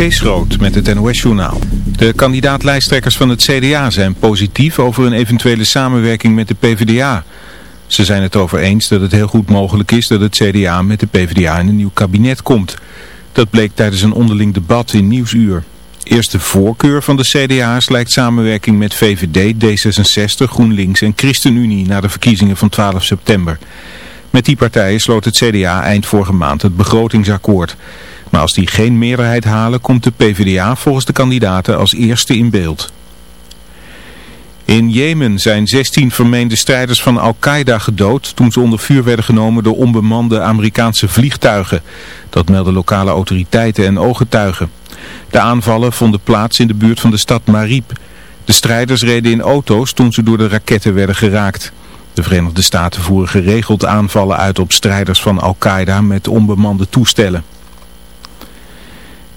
Kees met het NOS-journaal. De kandidaat-lijsttrekkers van het CDA zijn positief over een eventuele samenwerking met de PvdA. Ze zijn het over eens dat het heel goed mogelijk is dat het CDA met de PvdA in een nieuw kabinet komt. Dat bleek tijdens een onderling debat in Nieuwsuur. Eerste voorkeur van de CDA's lijkt samenwerking met VVD, D66, GroenLinks en ChristenUnie na de verkiezingen van 12 september. Met die partijen sloot het CDA eind vorige maand het begrotingsakkoord. Maar als die geen meerderheid halen, komt de PvdA volgens de kandidaten als eerste in beeld. In Jemen zijn 16 vermeende strijders van Al-Qaeda gedood toen ze onder vuur werden genomen door onbemande Amerikaanse vliegtuigen. Dat melden lokale autoriteiten en ooggetuigen. De aanvallen vonden plaats in de buurt van de stad Marib. De strijders reden in auto's toen ze door de raketten werden geraakt. De Verenigde Staten voeren geregeld aanvallen uit op strijders van Al-Qaeda met onbemande toestellen.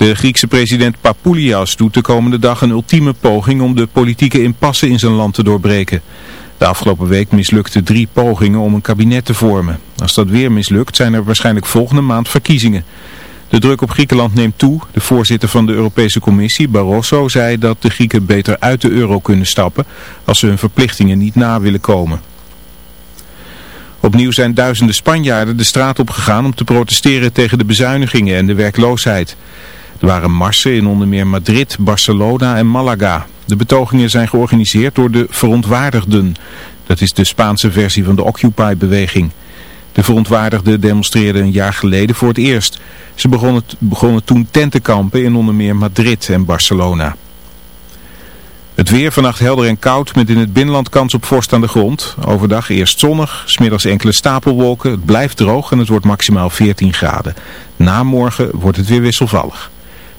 De Griekse president Papoulias doet de komende dag een ultieme poging om de politieke impasse in zijn land te doorbreken. De afgelopen week mislukte drie pogingen om een kabinet te vormen. Als dat weer mislukt zijn er waarschijnlijk volgende maand verkiezingen. De druk op Griekenland neemt toe. De voorzitter van de Europese Commissie, Barroso, zei dat de Grieken beter uit de euro kunnen stappen als ze hun verplichtingen niet na willen komen. Opnieuw zijn duizenden Spanjaarden de straat op gegaan om te protesteren tegen de bezuinigingen en de werkloosheid. Er waren marsen in onder meer Madrid, Barcelona en Malaga. De betogingen zijn georganiseerd door de Verontwaardigden. Dat is de Spaanse versie van de Occupy-beweging. De verontwaardigden demonstreerden een jaar geleden voor het eerst. Ze begonnen, begonnen toen tentenkampen in onder meer Madrid en Barcelona. Het weer vannacht helder en koud met in het binnenland kans op vorst aan de grond. Overdag eerst zonnig, smiddags enkele stapelwolken. Het blijft droog en het wordt maximaal 14 graden. Na morgen wordt het weer wisselvallig.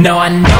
No, I know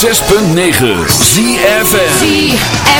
106.9 ZFM